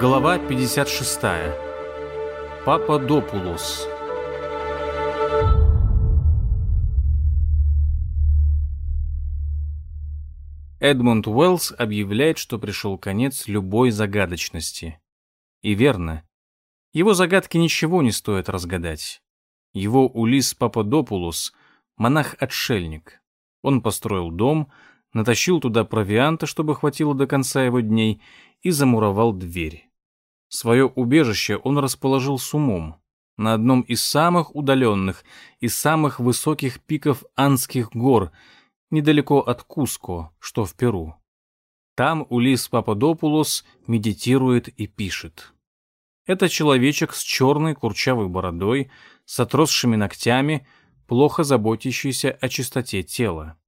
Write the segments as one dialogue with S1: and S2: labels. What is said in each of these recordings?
S1: Глава 56. Пападопулос. Эдмунд Уэллс объявляет, что пришел конец любой загадочности. И верно. Его загадки ничего не стоит разгадать. Его Улис Пападопулос — монах-отшельник. Он построил дом, натащил туда провианта, чтобы хватило до конца его дней, и замуровал дверь. Свое убежище он расположил с умом, на одном из самых удаленных и самых высоких пиков Анских гор — недалеко от Куско, что в Перу. Там Улис Пападопулос медитирует и пишет. Это человечек с черной курчавой бородой, с отросшими ногтями, плохо заботящийся о чистоте тела.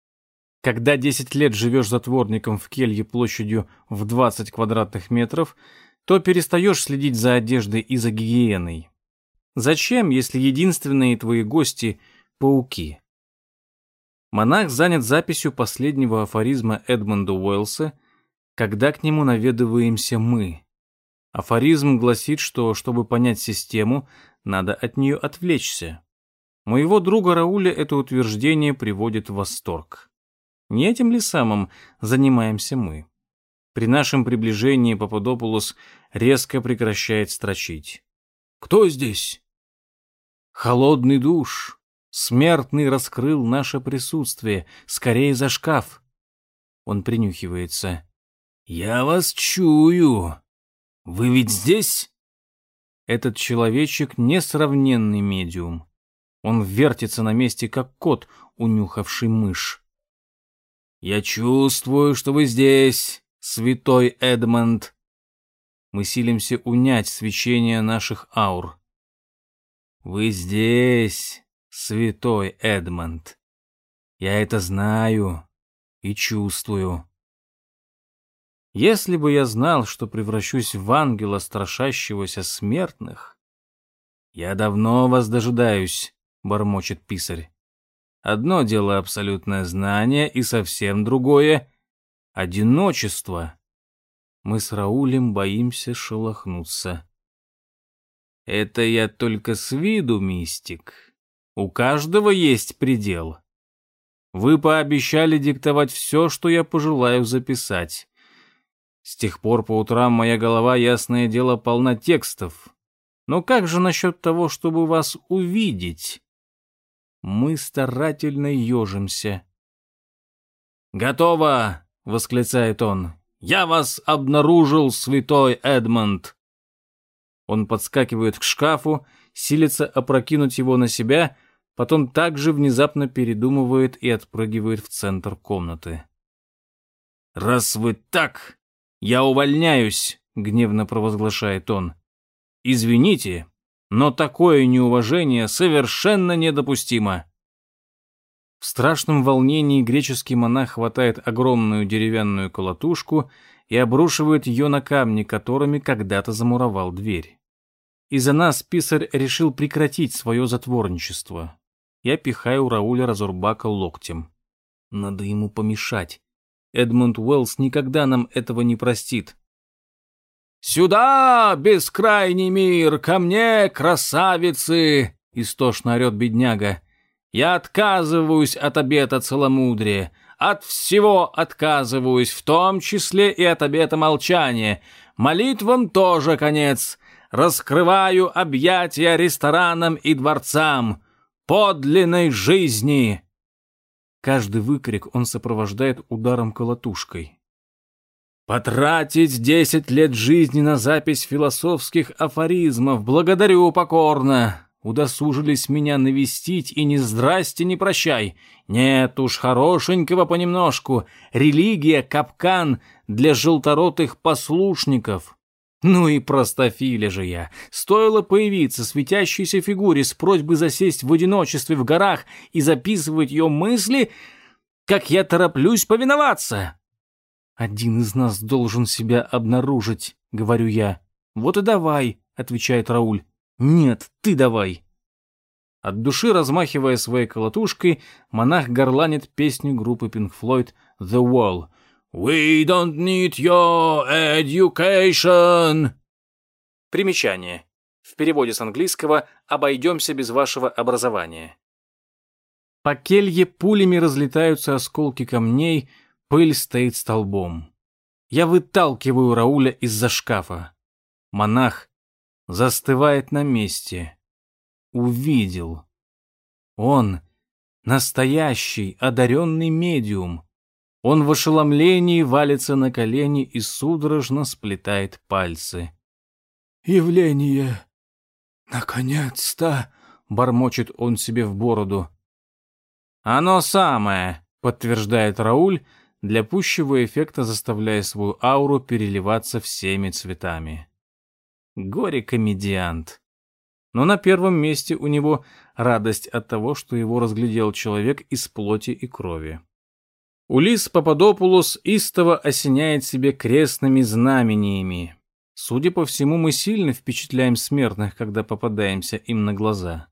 S1: Когда 10 лет живешь затворником в келье площадью в 20 квадратных метров, то перестаешь следить за одеждой и за гигиеной. Зачем, если единственные твои гости — пауки? Монах занят записью последнего афоризма Эдмонда Уэллса «Когда к нему наведываемся мы». Афоризм гласит, что, чтобы понять систему, надо от нее отвлечься. Моего друга Рауля это утверждение приводит в восторг. Не этим ли самым занимаемся мы? При нашем приближении Пападопулос резко прекращает строчить. «Кто здесь?» «Холодный душ, Смертный раскрыл наше присутствие. Скорее за шкаф. Он принюхивается. «Я вас чую. Вы ведь здесь?» Этот человечек — несравненный медиум. Он вертится на месте, как кот, унюхавший мышь. «Я чувствую, что вы здесь, святой Эдмонд». Мы силимся унять свечение наших аур. «Вы здесь, святой Эдмонд. Я это знаю и чувствую. Если бы я знал, что превращусь в ангела, страшащегося смертных... Я давно вас дожидаюсь, бормочет писарь. Одно дело абсолютное знание, и совсем другое — одиночество. Мы с Раулем боимся шелохнуться. Это я только с виду мистик. У каждого есть предел. Вы пообещали диктовать все, что я пожелаю записать. С тех пор по утрам моя голова, ясное дело, полна текстов. Но как же насчет того, чтобы вас увидеть? Мы старательно ежимся. «Готово!» — восклицает он. «Я вас обнаружил, святой Эдмонд!» Он подскакивает к шкафу, силится опрокинуть его на себя, потом также внезапно передумывает и отпрыгивает в центр комнаты. «Раз вы так, я увольняюсь», — гневно провозглашает он. «Извините, но такое неуважение совершенно недопустимо». В страшном волнении греческий монах хватает огромную деревянную колотушку и обрушивает ее на камни, которыми когда-то замуровал дверь. Из-за нас писарь решил прекратить свое затворничество. Я пихаю Рауля Разурбака локтем. Надо ему помешать. Эдмунд Уэллс никогда нам этого не простит. «Сюда, бескрайний мир, ко мне, красавицы!» — истошно орет бедняга. «Я отказываюсь от обета целомудрия, от всего отказываюсь, в том числе и от обета молчания. Молитвам тоже конец. Раскрываю объятия ресторанам и дворцам подлинной жизни!» Каждый выкрик он сопровождает ударом колотушкой. «Потратить десять лет жизни на запись философских афоризмов благодарю покорно!» Удосужились меня навестить и ни здрасте, ни прощай. Нет уж, хорошенького понемножку. Религия — капкан для желторотых послушников. Ну и простофиля же я. Стоило появиться светящейся фигуре с просьбой засесть в одиночестве в горах и записывать ее мысли, как я тороплюсь повиноваться. Один из нас должен себя обнаружить, говорю я. Вот и давай, отвечает Рауль. Нет, ты давай. От души размахивая своей колотушкой, монах горланит песню группы Pink Floyd «The Wall». «We don't need your education!» Примечание. В переводе с английского «обойдемся без вашего образования». По келье пулями разлетаются осколки камней, пыль стоит столбом. Я выталкиваю Рауля из-за шкафа. Монах застывает на месте. Увидел. Он настоящий, одаренный медиум. Он в ошеломлении валится на колени и судорожно сплетает пальцы.
S2: «Явление! Наконец-то!» — бормочет он себе в бороду.
S1: «Оно самое!» — подтверждает Рауль, для пущего эффекта заставляя свою ауру переливаться всеми цветами горе-комедиант. Но на первом месте у него радость от того, что его разглядел человек из плоти и крови. Улис Пападопулос истово осеняет себе крестными знамениями. Судя по всему, мы сильно впечатляем смертных, когда попадаемся им на глаза.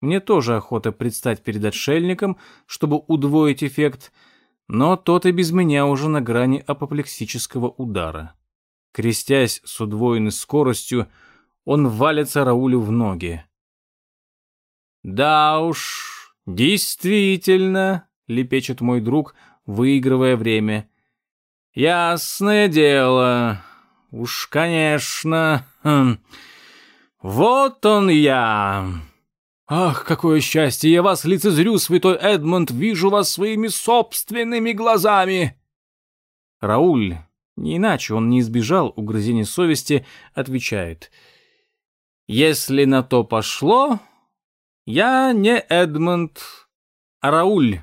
S1: Мне тоже охота предстать перед отшельником, чтобы удвоить эффект, но тот и без меня уже на грани апоплексического удара. Крестясь с удвоенной скоростью, он валится Раулю в ноги. «Да уж, действительно», — лепечет мой друг, выигрывая время. «Ясное дело. Уж, конечно. Хм. Вот он я. Ах, какое счастье! Я вас лицезрю, святой Эдмонд, вижу вас своими собственными глазами!» Рауль, не иначе он не избежал угрызений совести, отвечает. «Если на то пошло, я не Эдмонд, а Рауль,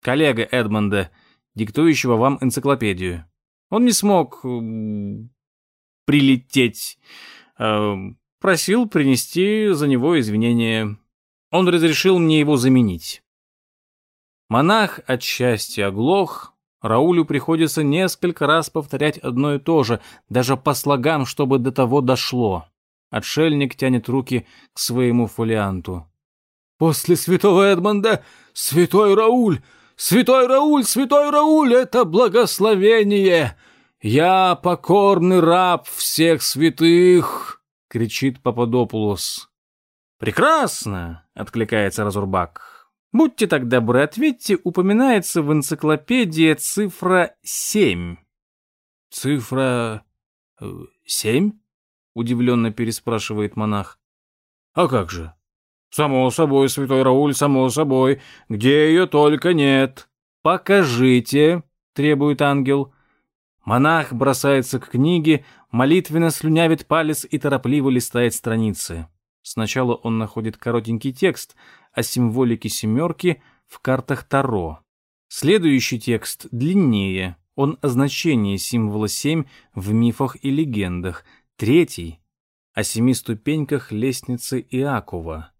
S1: коллега Эдмонда, диктующего вам энциклопедию. Он не смог прилететь, э, просил принести за него извинения. Он разрешил мне его заменить». Монах от счастья оглох, Раулю приходится несколько раз повторять одно и то же, даже по слогам, чтобы до того дошло. Отшельник тянет руки к своему фолианту. «После святого Эдмонда святой Рауль! Святой Рауль! Святой Рауль! Это благословение! Я покорный раб всех святых!» — кричит Пападопулос. «Прекрасно!» — откликается Разурбак. Будьте так добры, ответьте, упоминается в энциклопедии цифра 7.
S2: Цифра... Э, семь? Удивленно переспрашивает монах. А как же? Само собой, святой Рауль, само собой. Где ее только нет.
S1: Покажите, требует ангел. Монах бросается к книге, молитвенно слюнявит палец и торопливо листает страницы. Сначала он находит коротенький текст — о символике семерки в картах Таро. Следующий текст длиннее, он о значении символа 7 в мифах и легендах. Третий — о семи ступеньках лестницы Иакова.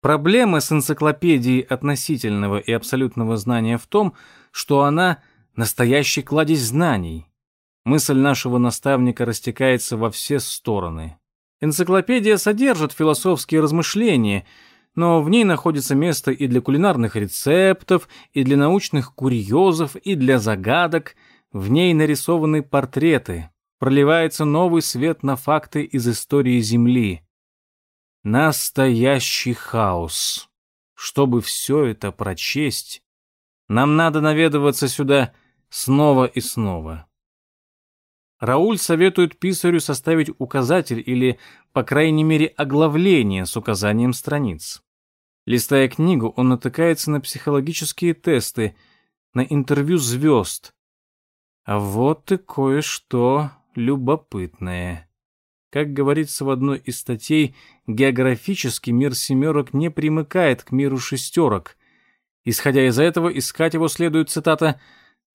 S1: Проблема с энциклопедией относительного и абсолютного знания в том, что она — настоящий кладезь знаний. Мысль нашего наставника растекается во все стороны. Энциклопедия содержит философские размышления — но в ней находится место и для кулинарных рецептов, и для научных курьезов, и для загадок. В ней нарисованы портреты, проливается новый свет на факты из истории Земли. Настоящий хаос. Чтобы все это прочесть, нам надо наведываться сюда снова и снова. Рауль советует писарю составить указатель или, по крайней мере, оглавление с указанием страниц. Листая книгу, он натыкается на психологические тесты, на интервью звезд. А вот и кое-что любопытное. Как говорится в одной из статей, географически мир семерок не примыкает к миру шестерок. Исходя из этого, искать его следует, цитата,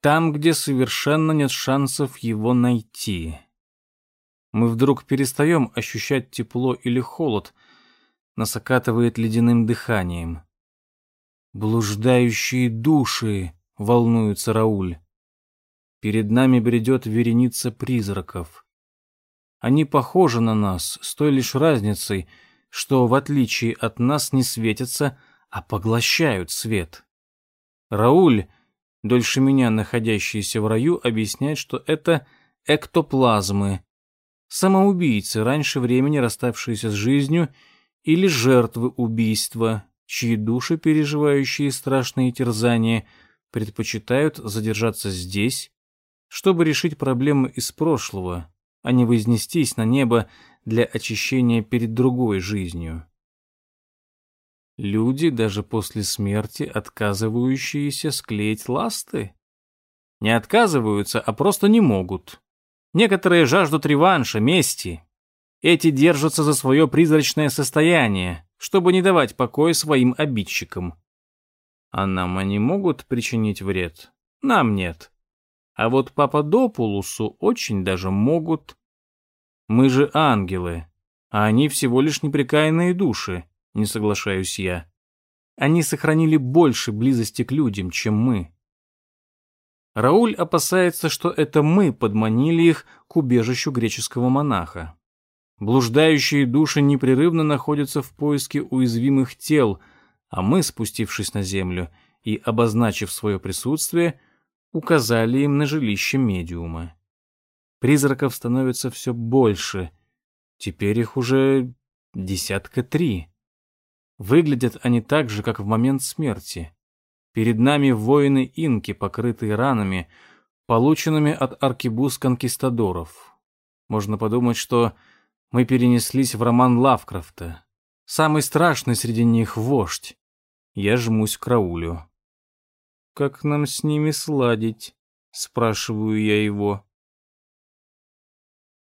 S1: «там, где совершенно нет шансов его найти». Мы вдруг перестаем ощущать тепло или холод — нас окатывает ледяным дыханием. «Блуждающие души!» — волнуется Рауль. Перед нами бредет вереница призраков. Они похожи на нас, с той лишь разницей, что, в отличие от нас, не светятся, а поглощают свет. Рауль, дольше меня находящийся в раю, объясняет, что это эктоплазмы, самоубийцы, раньше времени расставшиеся с жизнью, или жертвы убийства, чьи души, переживающие страшные терзания, предпочитают задержаться здесь, чтобы решить проблемы из прошлого, а не вознестись на небо для очищения перед другой жизнью. Люди, даже после смерти, отказывающиеся склеить ласты? Не отказываются, а просто не могут. Некоторые жаждут реванша, мести. Эти держатся за свое призрачное состояние, чтобы не давать покоя своим обидчикам. А нам они могут причинить вред? Нам нет. А вот Пападопулусу очень даже могут. Мы же ангелы, а они всего лишь непрекаянные души, не соглашаюсь я. Они сохранили больше близости к людям, чем мы. Рауль опасается, что это мы подманили их к убежищу греческого монаха. Блуждающие души непрерывно находятся в поиске уязвимых тел, а мы, спустившись на землю и обозначив свое присутствие, указали им на жилище медиума. Призраков становится все больше. Теперь их уже десятка три. Выглядят они так же, как в момент смерти. Перед нами воины инки, покрытые ранами, полученными от аркибус-конкистадоров. Можно подумать, что мы перенеслись в роман Лавкрафта. Самый страшный среди них — вождь. Я жмусь к Раулю. «Как нам с ними сладить?» — спрашиваю я его.